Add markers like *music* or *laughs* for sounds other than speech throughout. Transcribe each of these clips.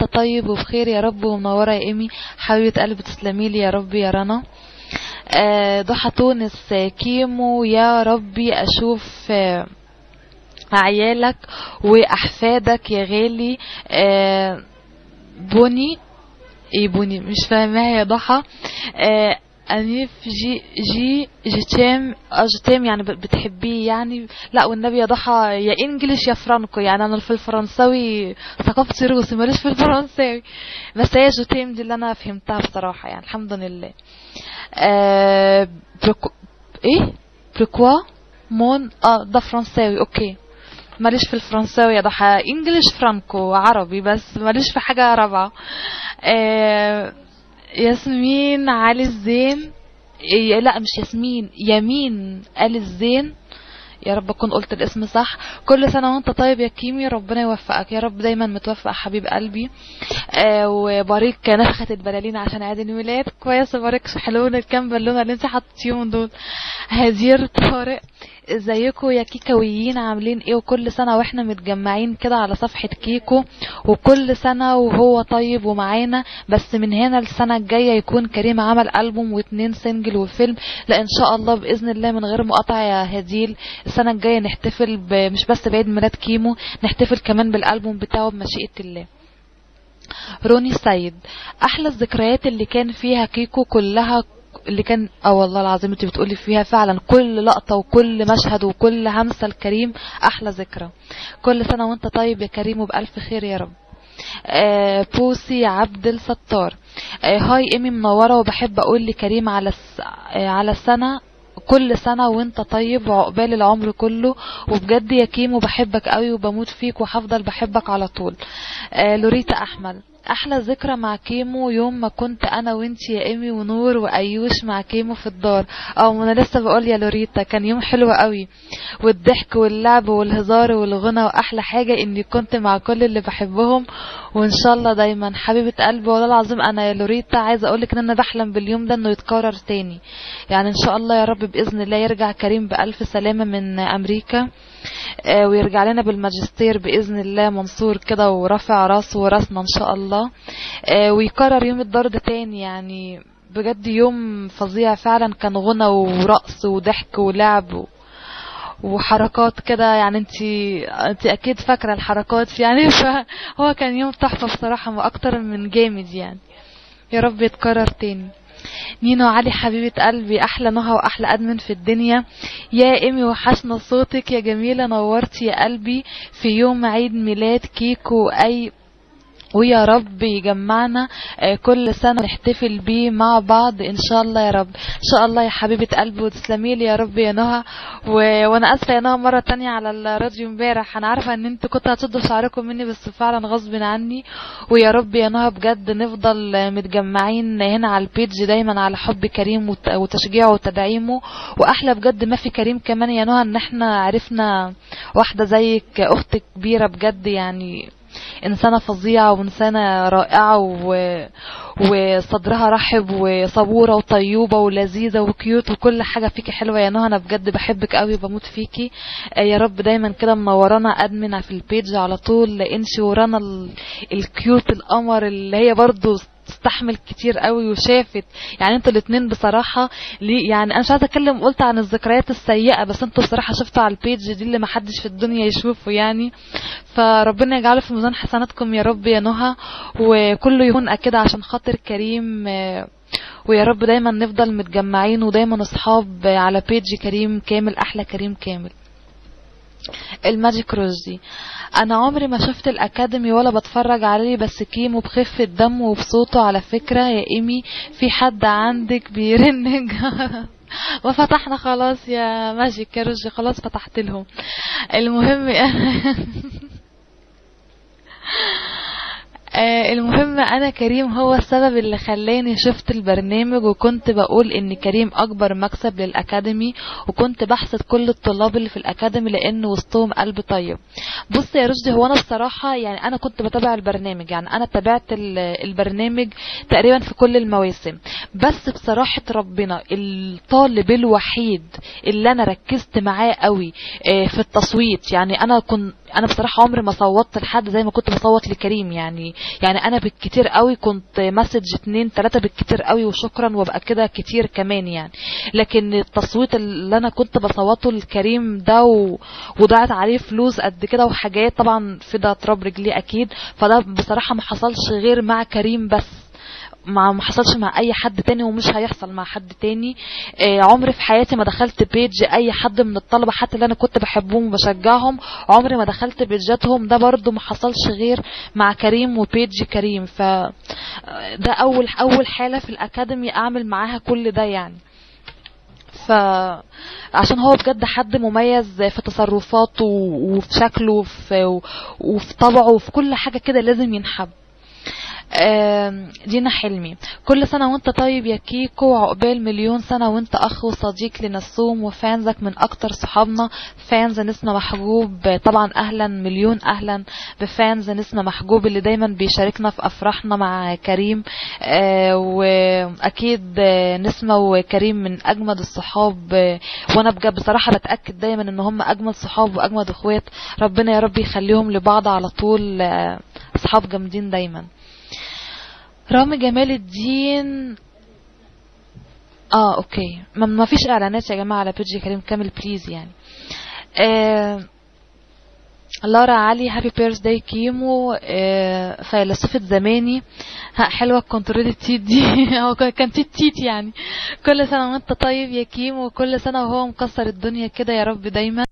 وانت طيب وبخير يا رب ومنورة يا إيمي. حبيبة قلبي تسلمي لي يا رب يا رنا. آه، ضحى تونس كيمو يا ربي أشوف آه، عيالك وأحفادك يا غالي. آه، بني إيه بني مش فاهماها يا ضحى. أنيف je je je t'aime آه، je t'aime يعني بتحبيه يعني؟ لا والنبي يا ضحى يا English يا Franco. يعني أنا في الفرنساوي ثقافتي روسي ماليش في الفرنساوي. بس هي je t'aime دي اللي أنا فهمتها بصراحة يعني الحمد لله. آه بركو... إيه؟ بركوا مون؟ آه ده فرنساوي okay. ماليش في الفرنساوي يا ضحى. English Franco عربي بس ماليش في حاجة رابعة. آه ياسمين علي الزين. إيه لا مش ياسمين يمين آل الزين. يا رب أكون قلت الاسم صح. كل سنة وأنت طيب يا كيمي ربنا يوفقك. يا رب دايما متوفق حبيب قلبي. آه وبارك نفخة البلالين عشان عيد الميلاد. كويس بارك حلوين الكام بالونه اللي انت حطيتيهم دول. هزير طارق. ازيكم يا كيكاويين عاملين إيه؟ وكل سنة وإحنا متجمعين كده على صفحة كيكو وكل سنة وهو طيب ومعانا بس من هنا السنة الجاية يكون كريم عمل ألبوم واتنين single وفيلم. لا إن شاء الله بإذن الله من غير مقاطعة يا هديل. السنة الجاية نحتفل. مش بس بعيد ميلاد كيمو نحتفل كمان بالألبوم بتاعه بمشيئة الله. روني سيد أحلى الذكريات اللي كان فيها كيكو كلها اللي كان آه والله العظيم انت بتقولي فيها فعلا كل لقطة وكل مشهد وكل همسة الكريم أحلى ذكرى. كل سنة وأنت طيب يا كريم وبألف خير يا رب. آه بوسي عبد الستار. آه hi إيمي منورة وبحب أقول لكريم على الس... آه على السنة كل سنة وأنت طيب وعقبال العمر كله. وبجد يا كيمو بحبك قوي وبموت فيك وهفضل بحبك على طول. آه لوريتا أحمد. أحلى ذكرى مع كيمو يوم ما كنت أنا وإنتي يا إيمي ونور وأيوش مع كيمو في الدار. أو أنا لسه بقول يا لوريتا كان يوم حلو قوي. والضحك واللعب والهزار والغنى وأحلى حاجة إني كنت مع كل اللي بحبهم. وإن شاء الله دايما حبيبة قلبي والله العظيم أنا يا لوريتا عايزة أقول لك إن أنا بحلم باليوم ده إنه يتكرر تاني. يعني إن شاء الله يا رب بإذن الله يرجع كريم بألف سلامة من أمريكا. ويرجع لنا بالماجستير بإذن الله منصور كده ورافع راسه وراسنا إن شاء الله. آه، ويكرر يوم ده تاني يعني بجد يوم فظيع فعلا. كان غنى ورقص وضحك ولعب. وحركات كده. يعني انت انت أكيد فاكرة الحركات يعني. *laughs* فهو كان يوم تحفة بصراحة وأكتر من جامد يعني. يا رب يتكرر تاني. نينو علي حبيبة قلبي أحلى نهى وأحلى أدمن في الدنيا. يا إيمي وحشنا صوتك يا جميلة نورتي يا قلبي في يوم عيد ميلاد كيكو أي ويا رب يجمعنا آه، كل سنة نحتفل بيه مع بعض إن شاء الله يا رب. إن شاء الله يا حبيبة قلبي وتسلمي لي يا رب يا نهى. و... وأنا آسفة يا نهى مرة تانية على الراديو امبارح. أنا عارفة إن أنتوا كنتوا هتشدوا شعركم مني بس فعلا غصب عني. ويا رب يا نهى بجد نفضل متجمعين هنا على ال page دايما على حب كريم وت... وتشجيعه وتدعيمه. وأحلى بجد ما في كريم كمان يا نهى إن إحنا عرفنا واحدة زيك أخت كبيرة بجد يعني إنسانة فظيعة وإنسانة رائعة و... وصدرها رحب وصبورة وطيوبة ولذيذة و cute وكل حاجة فيكي حلوة. يا نهى أنا بجد بحبك قوي وبموت فيكي. آه، يا رب دايما كده منورانا admin في ال page على طول انتي ونورانا ال... ال cute القمر اللي هي برضو تستحمل كتير قوي وشافت. يعني أنتوا الاتنين بصراحة ليه يعني أنا مش عايزة أتكلم قلت عن الذكريات السيئة بس أنتوا بصراحة شفتوا على ال page دي اللي محدش في الدنيا يشوفه يعني. فربنا يجعله في ميزان حسناتكم يا رب يا نهى وكله يكون كده عشان خاطر كريم آه، ويا رب دايما نفضل متجمعين ودايما أصحاب على page كريم كامل أحلى كريم كامل. الماجيك روزي أنا عمري ما شفت الأكاديمي ولا بتفرج عليه بس كيمو بخفة دم وبصوته على فكرة. يا إيمي في حد عندك بيرن. وفتحنا *laughs* خلاص يا ماجيك يا روجي خلاص فتحت لهم. المهم *laughs* *laughs* آه، المهم أنا كريم هو السبب اللي خلاني شفت البرنامج وكنت بقول إن كريم أكبر مكسب للأكاديمي وكنت بحسد كل الطلاب اللي في الأكاديمي لأن وسطهم قلب طيب. بص يا رشدي هو أنا بصراحة يعني أنا كنت بتابع البرنامج يعني أنا تابعت ال- البرنامج تقريبا في كل المواسم. بس بصراحة ربنا الطالب الوحيد اللي أنا ركزت معاه قوي آه، في التصويت يعني أنا كنت أنا بصراحة عمري ما صوتت لحد زي ما كنت بصوت لكريم يعني. يعني أنا بالكتير قوي كنت مسج اتنين تلاتة بالكتير قوي وشكرا وأبقى كده كتير كمان يعني. لكن التصويت اللي أنا كنت بصوته لكريم ده و... وضاعت عليه فلوس قد كده وحاجات طبعا في ده تراب رجلي أكيد. فده بصراحة ما حصلش غير مع كريم بس. ما ما حصلش مع أي حد تاني ومش هيحصل مع حد تاني. آه عمري في حياتي ما دخلت بيج أي حد من الطلبة حتى اللي أنا كنت بحبهم وبشجعهم. عمري ما دخلت بيجاتهم. ده برضو ما حصلش غير مع كريم وبيج كريم. ف ده أول أول حالة في الأكاديمي أعمل معاها كل ده يعني. ف عشان هو بجد حد مميز في تصرفاته وفي شكله وفي, وفي طبعه وفي كل حاجة كده لازم ينحب. دينا حلمي. كل سنة وانت طيب يا كيكو وعقبال مليون سنة وانت أخ وصديق لنسوم وفانزك من أكتر صحابنا. فانز نسمة محجوب طبعا أهلا مليون أهلا. ب fans نسمة محجوب اللي دايما بيشاركنا في أفراحنا مع كريم. وأكيد نسمة وكريم من أجمد الصحاب. وأنا بجد بصراحة بتأكد دايما إن هم أجمد صحاب وأجمد إخوات. ربنا يا رب يخليهم لبعض على طول. أصحاب جامدين دايما. رامي جمال الدين. آه okay. ما, فيش إعلانات يا جماعة على page كريم. كامل please يعني. آه لارا علي. happy birthday كيمو. آه فيلسوفة زماني حلوة. control التيت دي *laughs* هو كان تيت تيت يعني. كل سنة وانت طيب يا كيمو. وكل سنة وهو مكسر الدنيا كده يا رب دايما.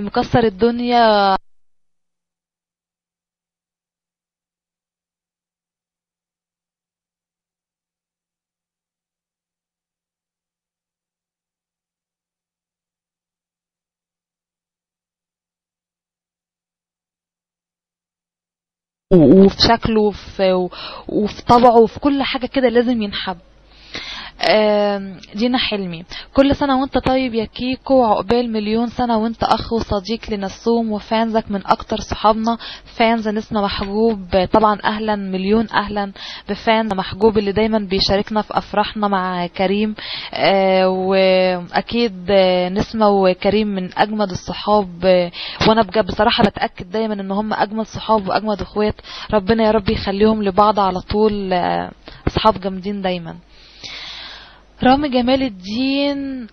مكسر الدنيا. وفي شكله وفي, وفي طبعه وفي كل حاجة كده لازم ينحب. دينا حلمي. كل سنة وانت طيب يا كيكو وعقبال مليون سنة وانت أخ وصديق لنسوم وفانزك من أكتر صحابنا. فانز نسمة محجوب طبعا أهلا مليون أهلا. بفانز محجوب اللي دايما بيشاركنا في أفراحنا مع كريم. وأكيد نسمة وكريم من أجمد الصحاب. وأنا بجد بصراحة بتأكد دايما إن هم اجمد صحاب وأجمد إخوات. ربنا يا رب يخليهم لبعض على طول. اصحاب جامدين دايما. رامي جمال الدين.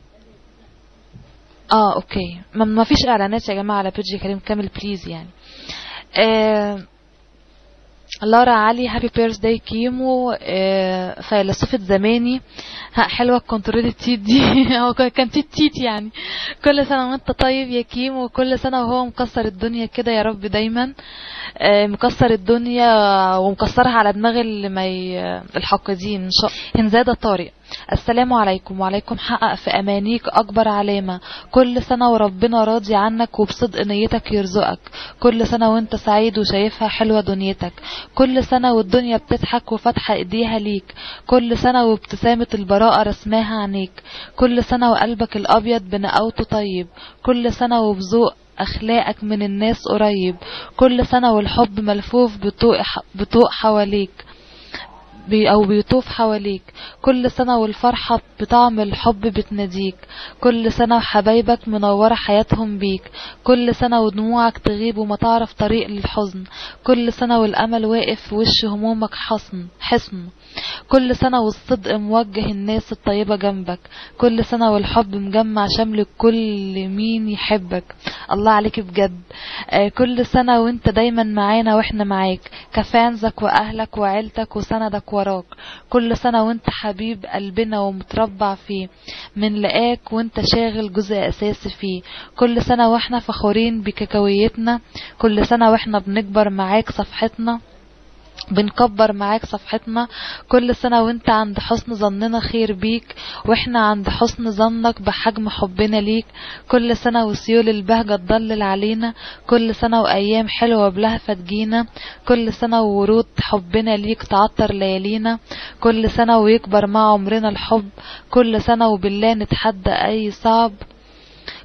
آه okay. ما, فيش إعلانات يا جماعة على page كريم. كامل please يعني. آه لارا علي. happy birthday كيمو. آه فيلسوفة زماني ها حلوة. control التيت دي هو *laughs* كان تيت تيت يعني. كل سنة وأنت طيب يا كيمو. وكل سنة وهو مكسر الدنيا كده يا رب دايما. آه مكسر الدنيا ومكسرها على دماغ اللي ما الحاقدين إن شاء هنزادة طارق. السلام عليكم. وعليكم حقق في أمانيك أكبر علامة. كل سنة وربنا راضي عنك وبصدق نيتك يرزقك. كل سنة وانت سعيد وشايفها حلوة دنيتك. كل سنة والدنيا بتضحك وفاتحة إيديها ليك. كل سنة وابتسامة البراءة رسماها عينيك كل سنة وقلبك الأبيض بنقاوته طيب. كل سنة وبذوق أخلاقك من الناس قريب. كل سنة والحب ملفوف بطوق حواليك. بي أو بيطوف حواليك. كل سنة والفرحة بطعم الحب بتناديك. كل سنة وحبايبك منورة حياتهم بيك. كل سنة ودموعك تغيب وما تعرف طريق للحزن. كل سنة والأمل واقف وش همومك حصن حصن. كل سنة والصدق موجه الناس الطيبة جنبك. كل سنة والحب مجمع شمل كل مين يحبك. الله عليك بجد. آه كل سنة وانت دايما معانا وإحنا معاك. كفانزك وأهلك وعيلتك وسندك وراك. كل سنة وانت حبيب قلبنا ومتربع فيه. من لقاك وانت شاغل جزء اساسي فيه. كل سنة وإحنا فخورين بككويتنا كل سنة وإحنا بنكبر معاك صفحتنا. بنكبر معاك صفحتنا كل سنة وانت عند حسن ظننا خير بيك وإحنا عند حسن ظنك بحجم حبنا ليك. كل سنة وسيول البهجة تضلل علينا كل سنة وأيام حلوة بلهفة تجينا. كل سنة وورود حبنا ليك تعطر ليالينا. كل سنة ويكبر مع عمرنا الحب. كل سنة وبالله نتحدى أي صعب.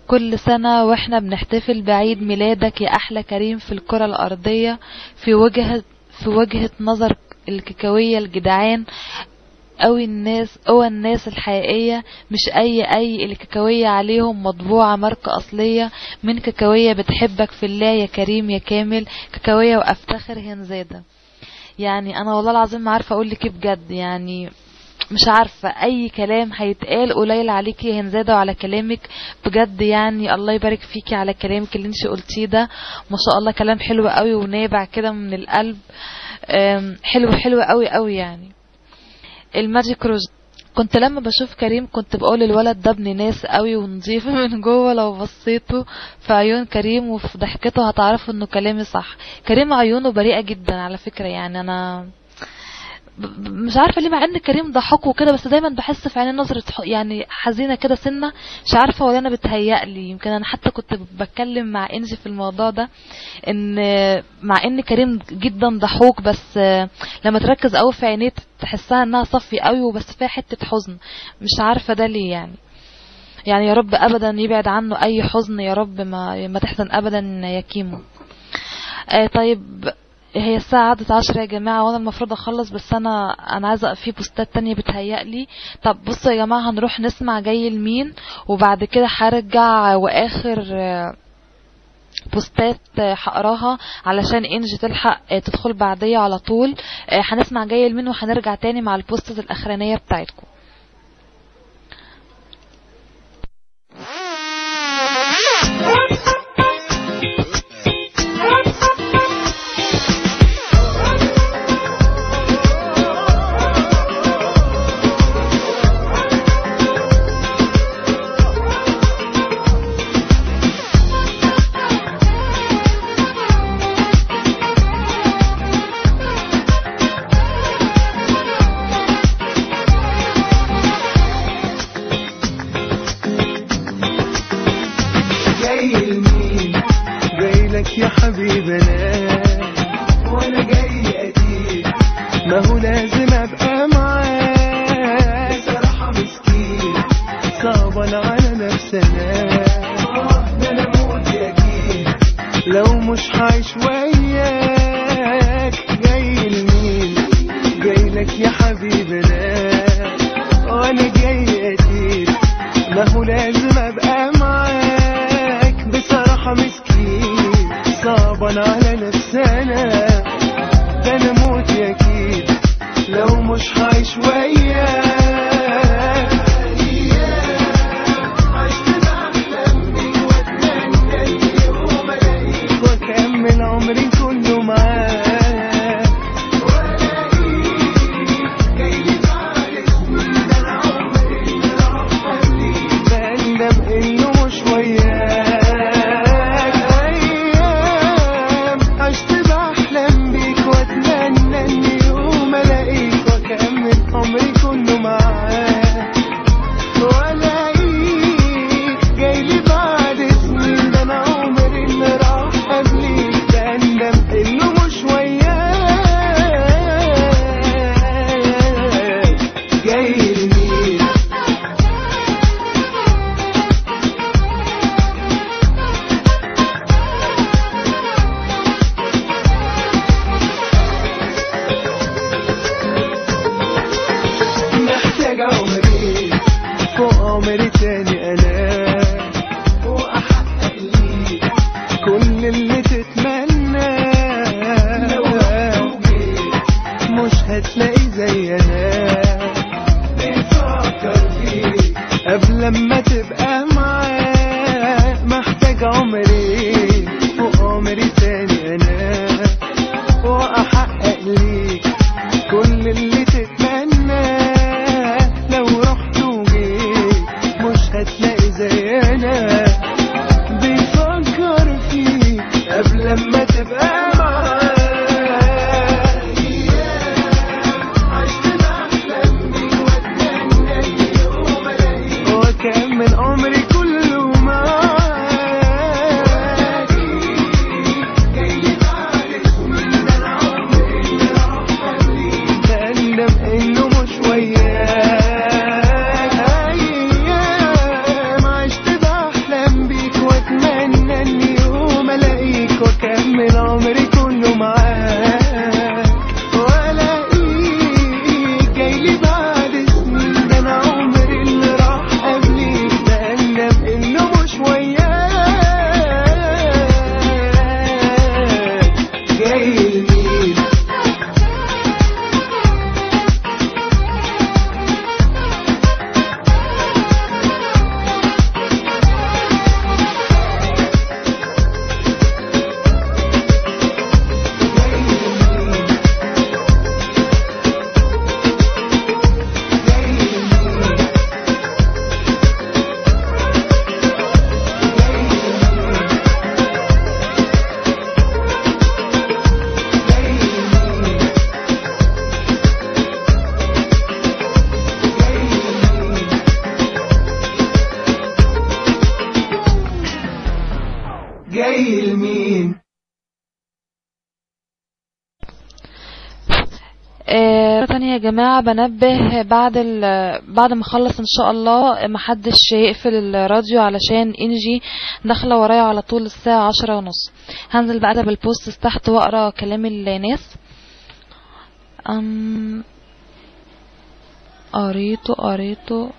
كل سنة وإحنا بنحتفل بعيد ميلادك يا أحلى كريم في الكرة الأرضية. في وجهة في وجهة نظر الكيكاوية الجدعان قوي الناس قوى الناس الحقيقية. مش أي أي الكاكاوية عليهم مطبوعة ماركة أصلية. من كاكاوية بتحبك في الله يا كريم يا كامل. كاكاوية وأفتخر هنزادة يعني أنا والله العظيم ما عارفة أقول لك إيه بجد. يعني مش عارفة أي كلام هيتقال. قليل عليكي يا هنزادة وعلى كلامك. بجد يعني الله يبارك فيكي على كلامك اللي انت قلتيه ده. ما شاء الله كلام حلو قوي ونابع كده من القلب. حلو حلو قوي قوي يعني. الماجيك روز. كنت لما بشوف كريم كنت بقول الولد ده ابن ناس قوي ونضيف *laughs* من جوه. لو بصيته في عيون كريم وفي ضحكته هتعرفوا إنه كلامي صح. كريم عيونه بريئة جدا على فكرة يعني. أنا مش عارفة ليه مع إن كريم ضحك وكده بس دايما بحس في عينيه نظره يعني حزينة كده سنة مش عارفة ولا أنا بتهيألي يمكن أنا حتى كنت بتكلم مع إنجي في الموضوع ده إن مع إن كريم جدا ضحوك بس لما تركز قوي في عينيه تحسها إنها صفي قوي وبس فيها حتة حزن. مش عارفة ده ليه يعني. يعني يا رب ابدا يبعد عنه أي حزن يا رب ما ما تحزن ابدا يا كيمو. آه طيب هي الساعة عدت عشرة يا جماعة وأنا المفروض أخلص بس أنا أنا عايزة في بوستات تانية بتهيألي. طب بصوا يا جماعة هنروح نسمع جاي لمين؟ وبعد كده هرجع وآخر آه، بوستات آه، هقراها علشان انجي تلحق آه، تدخل بعدية على طول. هنسمع جاي لمين وهنرجع تاني مع البوستات الأخرانية بتاعتكم. جماعة بنبه بعد بعد ما اخلص إن شاء الله محدش يقفل الراديو علشان إنجي داخلة ورايا على طول الساعة عشرة ونص. هنزل بقى ده بالبوست تحت وأقرأ كلام الناس. أم قريته قريته.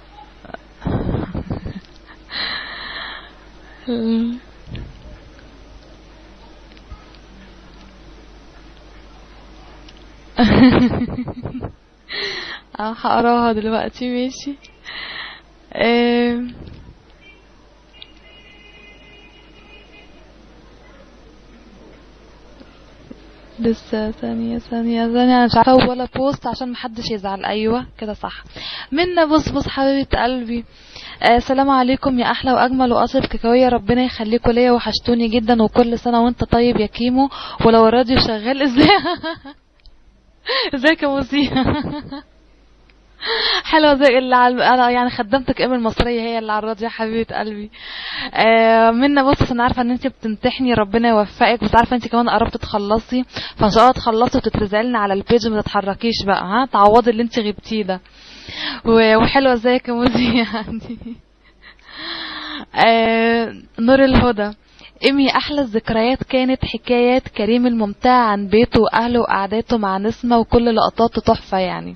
*laughs* آه هقراها دلوقتي ماشي. آم، لسه ثانية ثانية ثانية. أنا مش عارفة ولا بوست عشان محدش يزعل. أيوة كده صح. منا بص بص حبيبة قلبي. آه سلام عليكم يا أحلى وأجمل وأطيب كيكاوية. ربنا يخليكوا ليا. وحشتوني جدا وكل سنة وأنت طيب يا كيمو. ولو الراديو شغال إزاي؟ *laughs* إزيك يا موسي *laughs* حلوة زي اللي أنا يعني خدمتك أم المصرية هي اللي على يا حبيبة قلبي. آه منا بص أنا عارفة إن انت بتمتحني ربنا يوفقك بس عارفة انت كمان قربت تخلصي. فإن شاء الله تخلصي وتترزقلنا على البيج ما تتحركيش بقى ها؟ تعوضي اللي انت غبتيه ده. وحلوة ازيك يا موسي *laughs* يعني. آه نور الهدى. إيمي أحلى الذكريات كانت حكاية كريم الممتع عن بيته وأهله وقعداته مع نسمة وكل لقطاته تحفة يعني.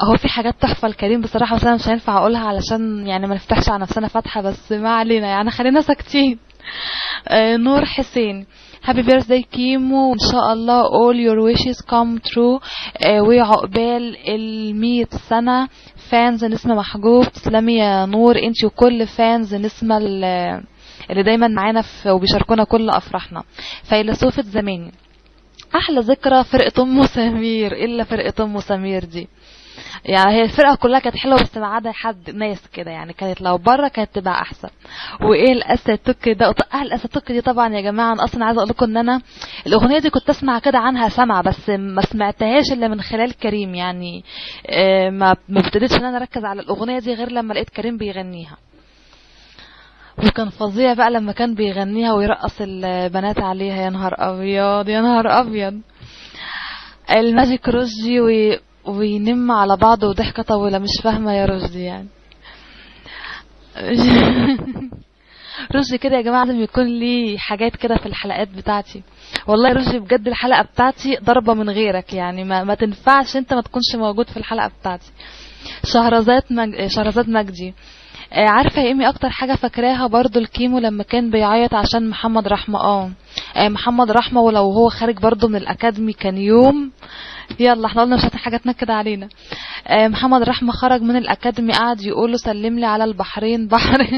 هو في حاجات تحفة الكريم بصراحة بس أنا مش هينفع أقولها علشان يعني ما نفتحش على نفسنا فتحة بس ما علينا يعني خلينا ساكتين. آه نور حسين. هابي بيرثداي كيمو. وان شاء الله all your wishes come true. آه وعقبال المية سنة. fans نسمة محجوب. تسلمي يا نور. انتي وكل fans نسمة ال- اللي دايما معانا وبيشاركونا كل أفراحنا. فيلسوفة زماني. أحلى ذكرى فرقة أم سمير. إلا فرقة أم سمير دي. يعني هي الفرقة كلها كانت حلوة بس ما عدا حد ناس كده يعني. كانت لو بره كانت تبقى أحسن. وإيه الاسا توك ده؟ آه الاسا توك دي طبعا يا جماعة أنا أصلا عايزة أقول لكم إن أنا الأغنية دي كنت أسمع كده عنها سمع بس ما سمعتهاش إلا من خلال كريم يعني. آه، ما ما ابتديتش إن أنا أركز على الأغنية دي غير لما لقيت كريم بيغنيها. وكان فظيع بقى لما كان بيغنيها ويرقص البنات عليها. يا نهار أبيض يا نهار أبيض. الماجيك رشدي وي... وينم على بعض وضحكة طويلة مش فاهمة يا رشدي يعني. *laughs* رشدي كده يا جماعة لازم يكون لي حاجات كده في الحلقات بتاعتي. والله رشدي بجد الحلقة بتاعتي ضربة من غيرك يعني ما, ما تنفعش انت ما تكونش موجود في الحلقة بتاعتي. شهرزاد مج... شهرزاد مجدي. آه، عارفة يا إيمي أكتر حاجة فاكراها برضو الكيمو لما كان بيعيط عشان محمد رحمة؟ آه. آه، محمد رحمة ولو هو خارج برضو من الأكاديمي كان يوم يلا إحنا قلنا مش حاجة تنكد علينا. آه، محمد رحمة خرج من الأكاديمي قعد يقول له سلم لي على البحرين بحر. *laughs*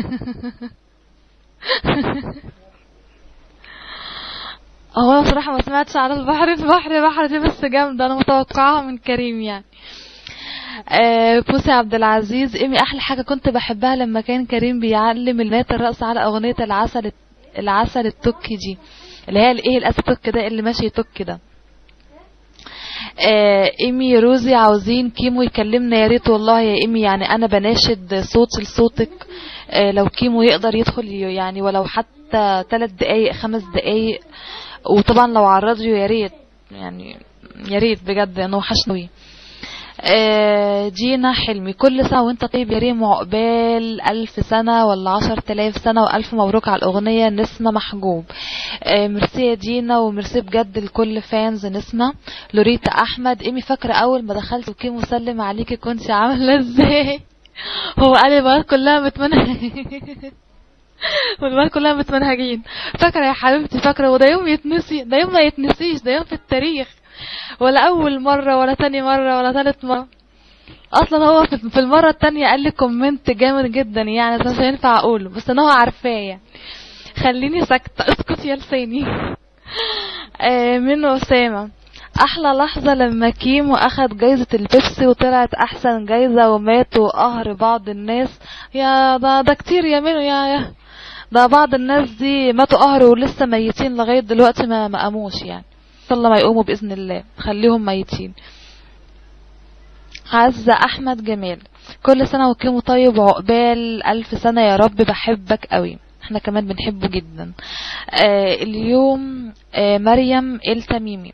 هو أنا بصراحة ما سمعتش على البحرين بحر بحر دي بس جامدة أنا متوقعاها من كريم يعني. آه، بوسي عبد العزيز ايمي أحلى حاجة كنت بحبها لما كان كريم بيعلم البنات الرقص على أغنية العسل العسل التوكي دي اللي هي الايه الاسد توك ده اللي ماشي توك ده. إيمي روزي عاوزين كيمو يكلمنا يا ريت والله يا إيمي يعني أنا بناشد صوتي لصوتك آه، لو كيمو يقدر يدخل يعني ولو حتى ثلاث دقايق خمس دقايق وطبعا لو على الراديو يا ريت يعني يا ريت بجد انه وحشني. آه، دينا حلمي. كل سنة وانت طيب يا كريم وعقبال ألف سنة ولا عشر تلاف سنة وألف مبروك على الأغنية نسمة محجوب. آه، ميرسي يا دينا وميرسي بجد لكل fans نسمة. لوريتا أحمد إيمي فاكرة أول ما دخلت وكيمو سلم عليكي كنت عاملة إزاي؟ *laughs* هو قال البنات كلها متمنهجين *laughs* والبنات كلها متمنهجين فاكرة يا حبيبتي فاكرة. وده يوم يتنسي ده يوم ما يتنسيش ده يوم في التاريخ. ولا أول مرة ولا تاني مرة ولا تالت مرة. أصلا هو في المرة التانية قال لي comment جامد جدا يعني مش هينفع أقوله بس أنا هو عارفاه يعني خليني ساكتة اسكت يا لساني. آه من أسامة. أحلى لحظة لما كيمو أخد جايزة البيبسي وطلعت أحسن جايزة وماتوا قهر بعض الناس. يا ده ده كتير يا منو يا يا. ده بعض الناس دي ماتوا قهر ولسه ميتين لغاية دلوقتي ما ما قاموش يعني. الله ما يقوموا بإذن الله. خليهم ميتين. عزة أحمد جمال كل سنة وكيمو طيب وعقبال ألف سنة يا رب بحبك قوي. إحنا كمان بنحبه جدا. آه اليوم آه مريم التميمي.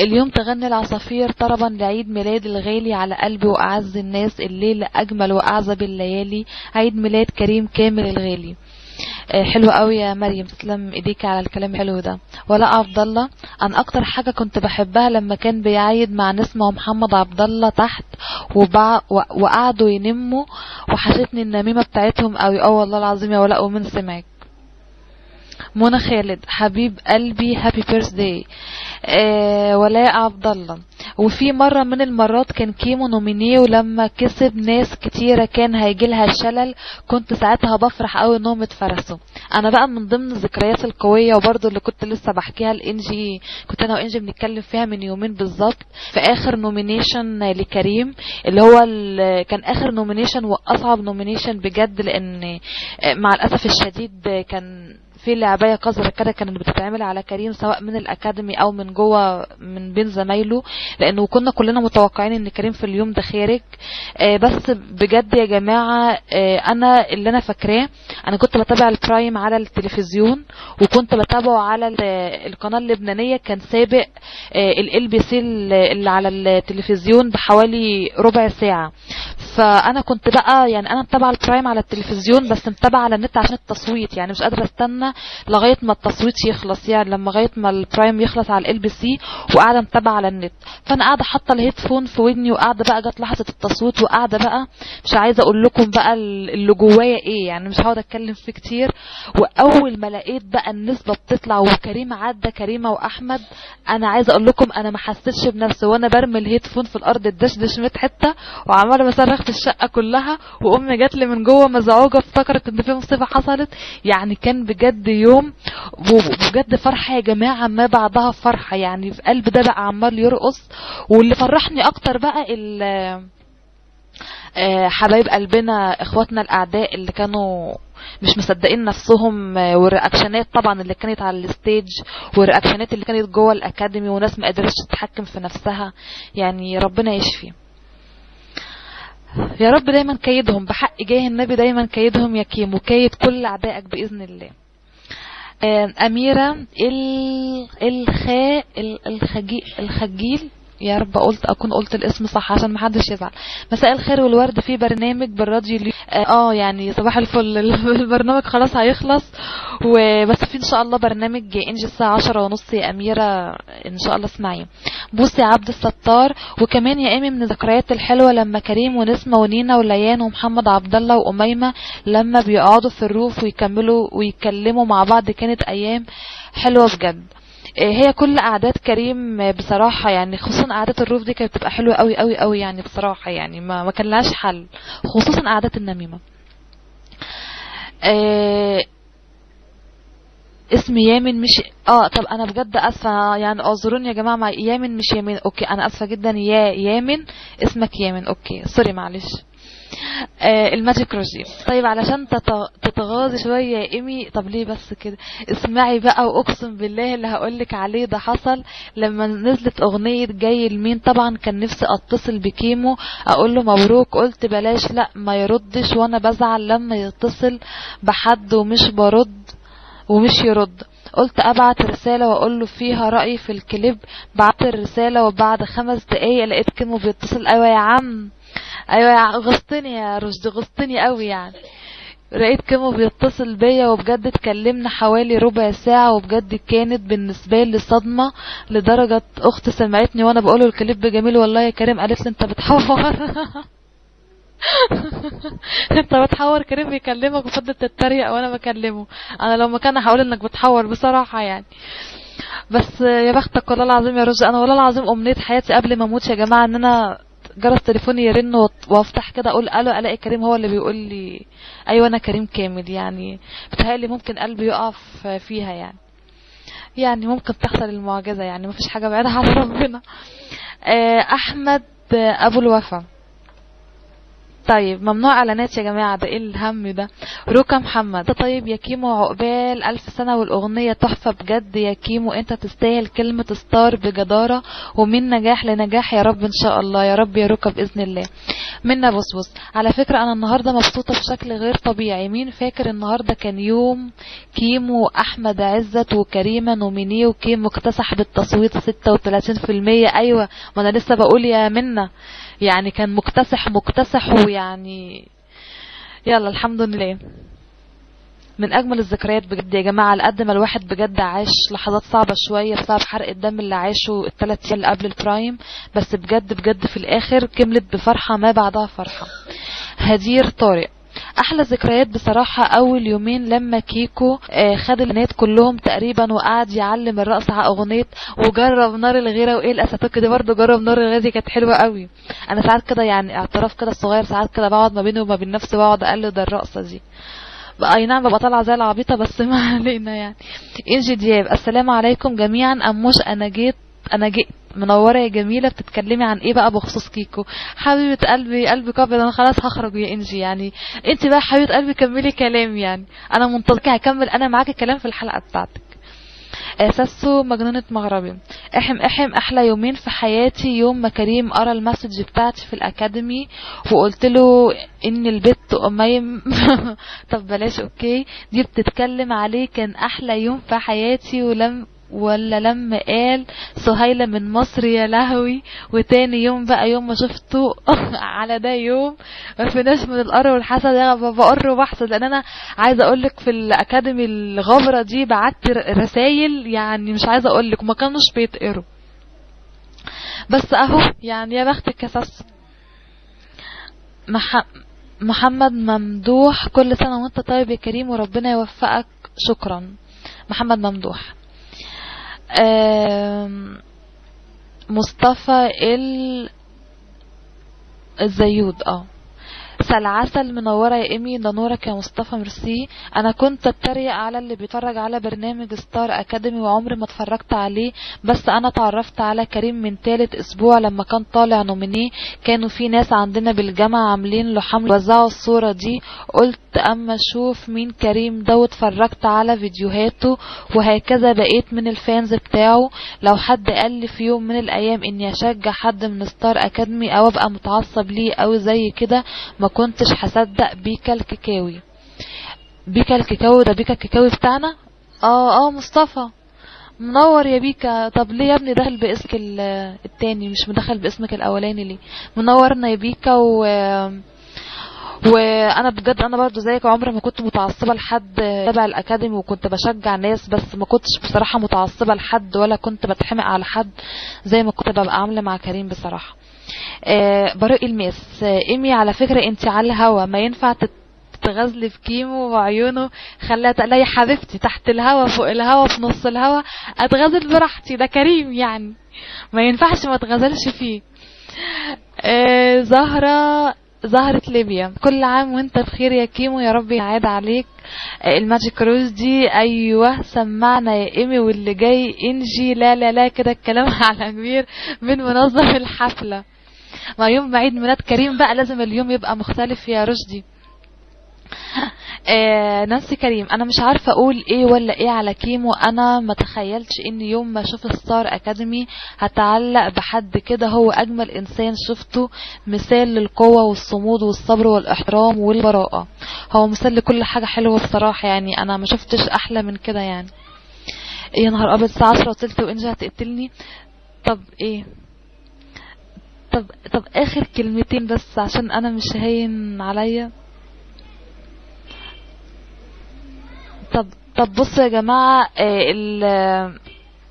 اليوم تغني العصافير طربا لعيد ميلاد الغالي على قلبي وأعز الناس الليلة أجمل وأعزب الليالي. عيد ميلاد كريم كامل الغالي. آه، حلو قوي يا مريم. تسلم إيديك على الكلام الحلو ده. ولا عبد الله أنا أكتر حاجة كنت بحبها لما كان بيعيد مع نسمة ومحمد عبد الله تحت وبع... وقعدوا ينموا وحشتني النميمة بتاعتهم قوي. آه والله العظيم يا ولاء ومن سمعك. منى خالد حبيب قلبي happy birthday ولاء عبد الله وفي مرة من المرات كان كيمو nominee ولما كسب ناس كتيرة كان هيجي لها الشلل كنت ساعتها بفرح قوي إنهم اتفرسوا. أنا بقى من ضمن الذكريات القوية وبرضه اللي كنت لسه بحكيها لانجي كنت أنا وانجي بنتكلم فيها من يومين بالظبط في آخر nomination لكريم اللي هو كان آخر nomination وأصعب nomination بجد لأن آه، مع الأسف الشديد آه، كان في لعباية قذره كده كانت بتتعمل على كريم سواء من الأكاديمي أو من جوه من بين زمايله لأنه كنا كلنا متوقعين إن كريم في اليوم ده خارج آه، بس بجد يا جماعة آه، أنا اللي أنا فاكراه أنا كنت بتابع ال prime على التلفزيون وكنت بتابعه على ال- القناة اللبنانية كان سابق ال LBC اللي على التلفزيون بحوالي ربع ساعة. فأنا كنت بقى يعني أنا متابعة ال prime على التلفزيون بس متابعة على النت عشان التصويت يعني مش قادرة أستنى لغاية ما التصويت يخلص يعني لما لغاية ما ال prime يخلص على ال LBC وقاعدة متابعة على النت. فأنا قاعدة حاطة ال headphone في ودني وقاعدة بقى جت لحظة التصويت وقاعدة بقى مش عايزة أقول لكم بقى اللي جوايا إيه يعني مش هقعد أتكلم فيه كتير. وأول ما لقيت بقى النسبة بتطلع وكريم عدى كريمة وأحمد أنا عايزة أقول لكم أنا ما حسيتش بنفسي وأنا برمي ال headphone في الأرض اتدشدش 100 حتة وعمالة بصرخ في الشقة كلها وأمي جات لي من جوه مزعوجة افتكرت إن في مصيبة حصلت. يعني كان بجد يوم وبجد فرحة يا جماعة ما بعدها فرحة. يعني القلب ده بقى عمال يرقص. واللي فرحني أكتر بقى ال آه، حبايب قلبنا إخواتنا الأعداء اللي كانوا مش مصدقين نفسهم آه، وال reactionات طبعا اللي كانت على ال stage وال reactionات اللي كانت جوه الأكاديمي وناس ما قدرتش تتحكم في نفسها. يعني ربنا يشفي. يا رب دايما كيدهم بحق جاه النبي دايما كيدهم يا كيم وكيد كل أعدائك بإذن الله. أميرة ال الخاء ال- الخجي الخجيل. يا رب قلت أكون قلت الاسم صح عشان محدش يزعل. مساء الخير والورد في برنامج بالراديو اليوم. آه يعني صباح الفل. *laughs* البرنامج خلاص هيخلص. وبس في إن شاء الله برنامج انجي الساعة عشرة ونص يا أميرة. إن شاء الله اسمعي. بوسي عبد الستار. وكمان يا إيمي من الذكريات الحلوة لما كريم ونسمة ونينا وليان ومحمد عبد الله وأميمة لما بيقعدوا في الروف ويكملوا ويتكلموا مع بعض. كانت أيام حلوة بجد. هي كل قعدات كريم بصراحة يعني خصوصا قعدات الروف دي كانت بتبقى حلوة قوي قوي قوي يعني بصراحة يعني ما, ما كان لهاش حل خصوصا قعدات النميمة. آه اسم يامن مش آه طب أنا بجد آسفة يعني اعذروني يا جماعة مع يامن مش يامن أوكي أنا آسفة جدا يا يامن اسمك يامن okay sorry معلش. ال magic روجي طيب علشان تت- تتغاظي شوية يا إيمي طب ليه بس كده؟ اسمعي بقى وأقسم بالله اللي هقولك عليه ده حصل لما نزلت أغنية جاي لمين. طبعا كان نفسي أتصل بكيمو أقول له مبروك قلت بلاش لا ما يردش وأنا بزعل لما يتصل بحد ومش برد ومش يرد. قلت أبعت رسالة وأقول له فيها رأيي في الكليب. بعت الرسالة وبعد خمس دقايق لقيت كيمو بيتصل. أيوه يا عم. أيوه غصتني يا رشدي غصتني قوي يعني. لقيت كيمو بيتصل بيا وبجد اتكلمنا حوالي ربع ساعة وبجد كانت بالنسبة لي صدمة لدرجة أختي سمعتني وأنا بقوله الكليب جميل والله يا كريم قالت لي أنت بتحور. *laughs* أنت بتحور كريم بيكلمك وفضلت تتريق وأنا بكلمه. أنا لو مكانها هقول إنك بتحور بصراحة يعني. بس يا بختك والله العظيم يا رشدي أنا والله العظيم أمنية حياتي قبل ما أموت يا جماعة إن أنا جرس تليفوني يرن وافتح كده أقول ألو ألاقي كريم هو اللي بيقول لي أيوه أنا كريم كامل يعني. بتهيألي ممكن قلبي يقف فيها يعني. يعني ممكن تحصل المعجزة يعني مفيش حاجة بعيدة على ربنا. آه، أحمد أبو الوفا. طيب ممنوع إعلانات يا جماعة ده إيه الهم ده؟ روكا محمد طيب يا كيمو عقبال ألف سنة والأغنية تحفة بجد يا كيمو أنت تستاهل كلمة star بجدارة ومن نجاح لنجاح يا رب إن شاء الله يا رب يا روكا بإذن الله. منا بصبص على فكرة أنا النهاردة مبسوطة بشكل غير طبيعي مين فاكر النهاردة كان يوم كيمو واحمد عزت وكريمة nominee وكيمو اكتسح بالتصويت 36% أيوه ما أنا لسه بقول يا منا يعني كان مكتسح مكتسح ويعني يلا الحمد لله. من أجمل الذكريات بجد يا جماعة على قد ما الواحد بجد عاش لحظات صعبة شوية بسبب حرق الدم اللي عاشه الثلاث أيام قبل البرايم. بس بجد بجد في الآخر كملت بفرحة ما بعدها فرحة. هدير طارق. أحلى ذكريات بصراحة أول يومين لما كيكو آه، خد البنات كلهم تقريبا وقعد يعلم الرقص على أغنية وجرب نار الغيرة وإيه الاساتوك دي برضه جرب نار الغيرة دي كانت حلوة قوي. أنا ساعات كده يعني اعتراف كده صغير ساعات كده بقعد ما بيني وما بين نفسي بقعد أقلد الرقصة دي. أي نعم ببقى طالعة زي العبيطة بس *laughs* ما علينا يعني. انجي دياب السلام عليكم جميعا. أموش أنا جيت أنا جيت منورة يا جميلة بتتكلمي عن إيه بقى بخصوص كيكو؟ حبيبة قلبي قلبي ابيض أنا خلاص هخرج يا إنجي يعني. أنت بقى حبيبة قلبي كملي كلام يعني. أنا منتظره هكمل أنا معاكي كلام في الحلقة بتاعتك. أساسه مجنونة مغربي. أحم أحم أحلى يومين في حياتي يوم ما كريم قرأ المسج بتاعتي في الأكاديمي وقلت له إن البت اميم *laughs* طب بلاش أوكي. دي بتتكلم عليه كان أحلى يوم في حياتي ولم ولا لما قال سهيلة من مصر يا لهوي وتاني يوم بقى يوم ما شفته *laughs* على ده يوم ما فيناش من القر والحسد يا بقر وبحسد لأن أنا عايزة أقول لك في الأكاديمي الغبرة دي بعت رسايل يعني مش عايزة أقول لك ما كانوش بيتقروا. بس أهو يعني يا بختك يا ساس مح... محمد ممدوح كل سنة وأنت طيب يا كريم وربنا يوفقك. شكرا. محمد ممدوح. مصطفى ال الزيود آه. سلعسل منورة يا إيمي ده نورك يا مصطفى ميرسي أنا كنت اتريق على اللي بيتفرج على برنامج ستار أكاديمي وعمري ما اتفرجت عليه بس أنا اتعرفت على كريم من تالت أسبوع لما كان طالع nominee. كانوا في ناس عندنا بالجامعة عاملين له حمل وزعوا الصورة دي. قلت أما أشوف مين كريم ده واتفرجت على فيديوهاته وهكذا بقيت من ال fans بتاعه. لو حد قال لي في يوم من الأيام إني أشجع حد من ستار أكاديمي أو أبقى متعصب ليه أو زي كده ما كنتش هصدق بيكا الكيكاوي. بيكا الكيكاوي ده بيكا الكيكاوي بتاعنا؟ آه آه مصطفى. منور يا بيكا طب ليه يا ابني دخل باسمك ال- التاني؟ مش مدخل باسمك الأولاني ليه؟ منورنا يا بيكا و وأنا بجد أنا برضو زيك عمري ما كنت متعصبة لحد تبع الأكاديمي وكنت بشجع ناس بس ما كنتش بصراحة متعصبة لحد ولا كنت بتحمق على حد زي ما كنت ببقى عاملة مع كريم بصراحة. آه برق الماس. آه إيمي على فكرة انت على الهوا. ما ينفع تت- تغزلي في كيمو وعيونه. خليها تقلي حبيبتي تحت الهوا فوق الهوا في نص الهوا. أتغزل براحتي. ده كريم يعني. ما ينفعش ما اتغزلش فيه. آه زهرة زهرة ليبيا. كل عام وانت بخير يا كيمو يا رب يعاد عليك. الماجيك روز دي. أيوه سمعنا يا إيمي واللي جاي. إنجي لا لا لا. كده الكلام *laughs* على كبير من منظم الحفلة. ما يوم عيد ميلاد كريم بقى لازم اليوم يبقى مختلف يا رشدي. آه نانسي كريم أنا مش عارفة أقول إيه ولا إيه على كيمو. أنا ما تخيلتش إن يوم ما أشوف ستار أكاديمي هتعلق بحد كده. هو أجمل إنسان شفته مثال للقوة والصمود والصبر والإحترام والبراءة. هو مثال لكل حاجة حلوة بصراحة يعني أنا ما شفتش أحلى من كده يعني. يا نهار أبيض الساعة 10 وصلت وإنجي هتقتلني؟ طب إيه؟ طب طب آخر كلمتين بس عشان أنا مش هين عليا. طب طب بصوا يا جماعة آه،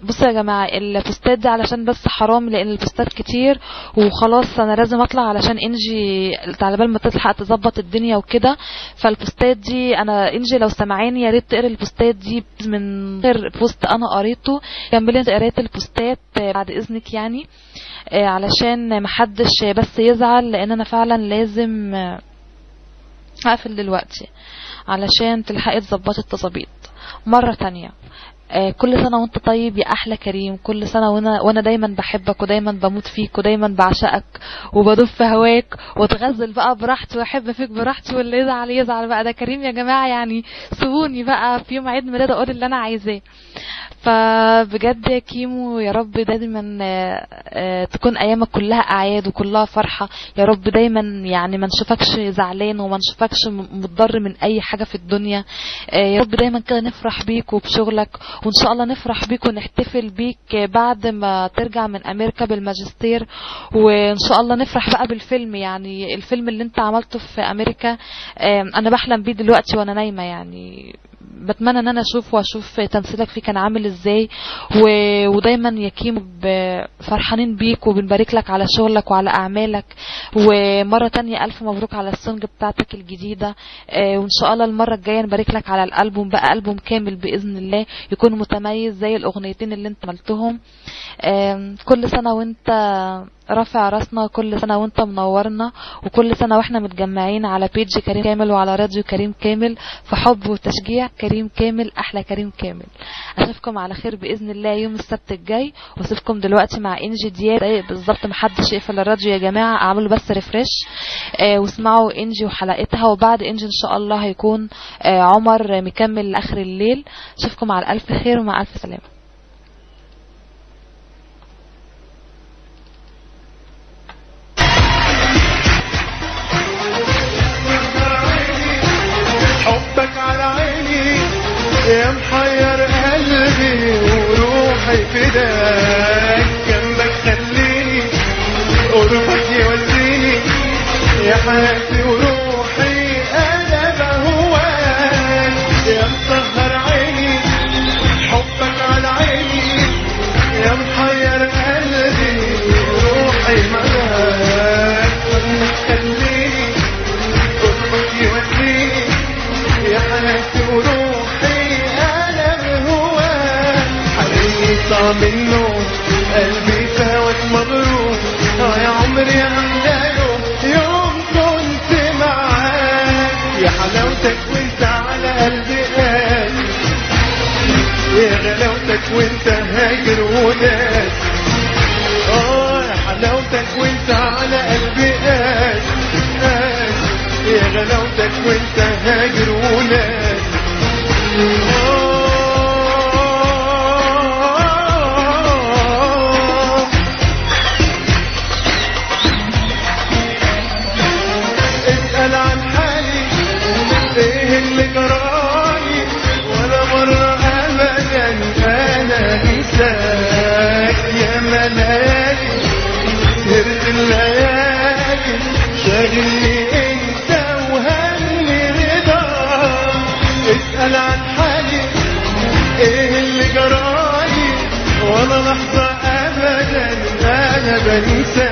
بصوا يا جماعة ال postات دي علشان بس حرام لأن ال postات كتير وخلاص أنا لازم أطلع علشان إنجي على بال ما تلحق تظبط الدنيا وكده. فال postات دي أنا إنجي لو سمعاني يا ريت تقري ال postات دي من غير post أنا قريته. كملي قريت ال postات بعد إذنك يعني آه، علشان محدش بس يزعل لأن أنا فعلا لازم آه، هقفل دلوقتي علشان تلحقي تظبطي التظابيط. مرة تانية. كل سنة وانت طيب يا أحلى كريم. كل سنة وأنا وأنا دايما بحبك ودايما بموت فيك ودايما بعشقك وبدوب في هواك واتغزل بقى براحتي وأحب فيك براحتي واللي يزعل يزعل بقى. ده كريم يا جماعة يعني سيبوني بقى في يوم عيد ميلاد أقول اللي أنا عايزاه. فبجد يا كيمو يا رب دايما آه، آه، تكون أيامك كلها أعياد وكلها فرحة. يا رب دايما يعني ما نشوفكش زعلان وما نشوفكش متضر من أي حاجة في الدنيا. آه، يا رب دايما كده نفرح بيك وبشغلك وإن شاء الله نفرح بيك ونحتفل بيك بعد ما ترجع من أمريكا بالماجستير. وإن شاء الله نفرح بقى بالفيلم يعني الفيلم اللي أنت عملته في أمريكا أنا بحلم بيه دلوقتي وأنا نايمة يعني. بتمنى إن أنا اشوفه وأشوف تمثيلك فيه كان عامل إزاي و... ودايما يا كيمو فرحانين بيك وبنبارك لك على شغلك وعلى أعمالك. ومرة تانية ألف مبروك على السونج بتاعتك الجديدة. آه، وإن شاء الله المرة الجاية نبارك لك على الألبوم بقى ألبوم كامل بإذن الله يكون متميز زي الأغنيتين اللي أنت عملتهم. كل سنة وأنت رافع راسنا كل سنة وانت منورنا وكل سنة وإحنا متجمعين على بيج كريم كامل وعلى راديو كريم كامل في حب وتشجيع كريم كامل أحلى كريم كامل. أشوفكم على خير بإذن الله يوم السبت الجاي واسيبكم دلوقتي مع انجي دياب. دقايق بالظبط محدش يقفل الراديو يا جماعة أعملوا بس ريفرش آه واسمعوا انجي وحلقتها وبعد انجي إن شاء الله هيكون آه عمر مكمل لآخر الليل. أشوفكم على ألف خير ومع ألف سلامة. محير قلبي وروحي فداك جنبك خليني قربك يوديني. يا حياتي on me أنا